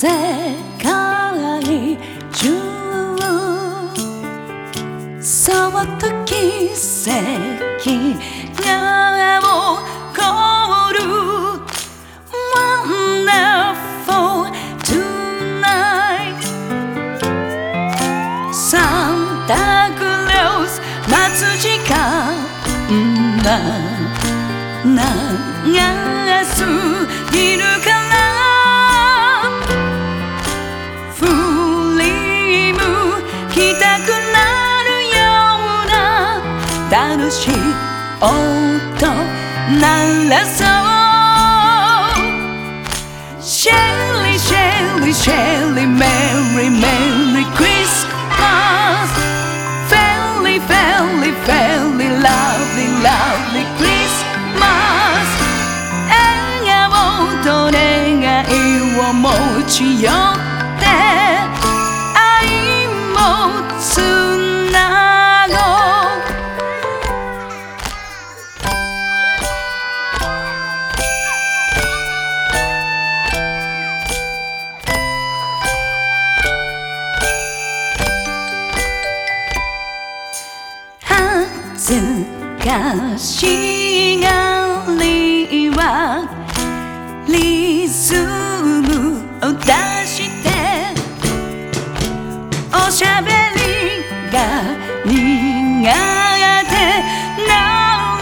世界中そっと奇跡が起こる。Wonderful tonight. サンタクロース待つ時間。は長すぎるから楽しい音鳴らそう。シェリーシェリーシェリーメリーメリークリスマスかしがりはリズムを出しておしゃべりが苦手。な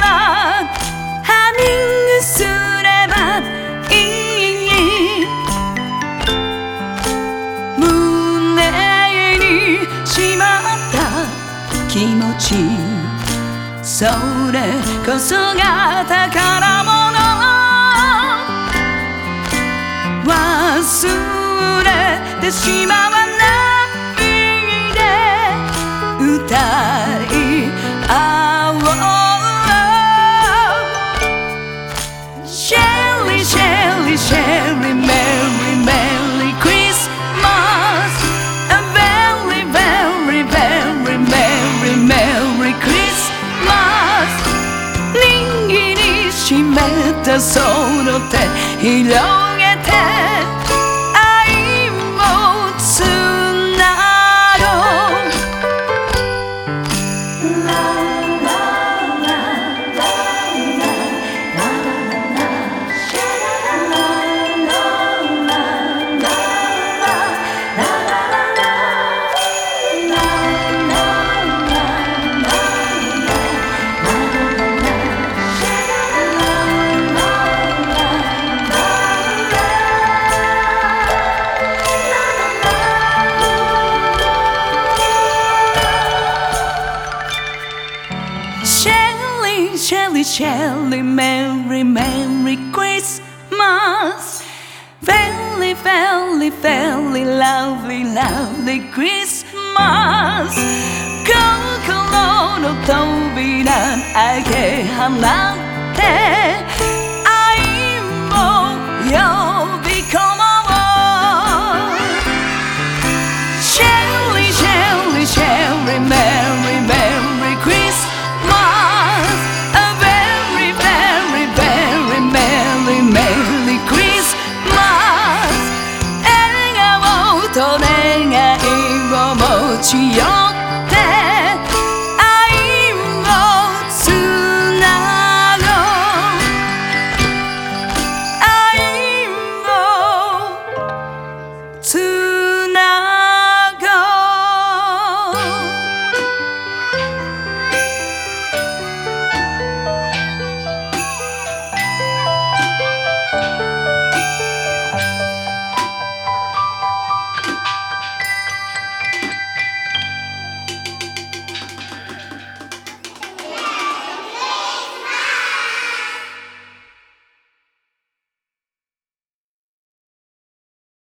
らハミングすればいい胸にしまった気持ちそれこそが宝物忘れてしまうめたその手広げてブリー、ラブリー、クリスマス。心の扉開け放って Chị